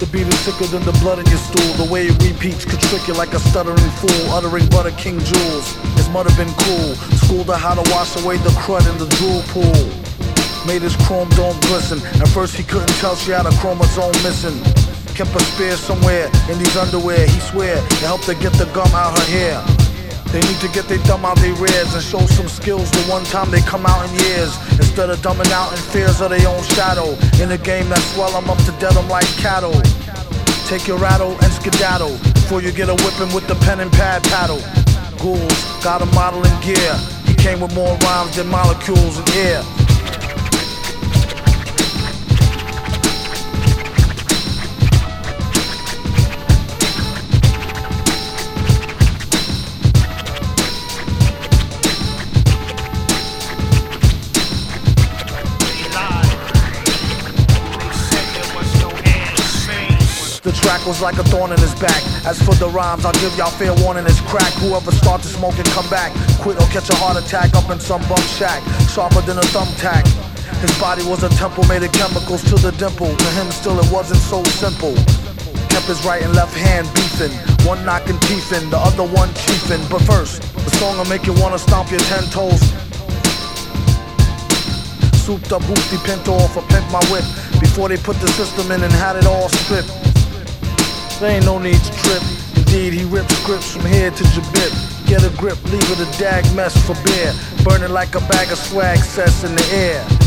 The beat is sicker than the blood in your stool. The way it repeats could trick you like a stuttering fool. Uttering butter king jewels. His mother been cool. Schooled her how to wash away the crud in the drool pool. Made his chrome dome glisten. At first he couldn't tell she had a chromosome missing. Kept a spear somewhere in these underwear. He swear it helped her get the gum out her hair. They need to get their thumb out their rears and show some skills the one time they come out in years. Instead of dumbing out in fears of their own shadow. In a game that swell them up to dead them like cattle. Take your rattle and skedaddle before you get a whipping with the pen and pad paddle. Ghouls got a model in gear. He came with more rhymes than molecules in air. The track was like a thorn in his back. As for the rhymes, I'll give y'all fair warning. It's crack. Whoever start to smoke and come back, quit or catch a heart attack up in some bum shack, sharper than a thumbtack. His body was a temple made of chemicals to the dimple. To him, still it wasn't so simple. Kept his right and left hand beefing, one knocking teeth in, the other one chiefing. But first, the song'll make you wanna stomp your ten toes. Souped up hoopty pinto off a pimp my whip before they put the system in and had it all stripped. There ain't no need to trip. Indeed, he ripped scripts from here to Jabip. Get a grip, leave it a dag mess for beer. Burning like a bag of swag sets in the air.